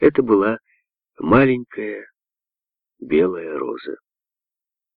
Это была маленькая белая роза.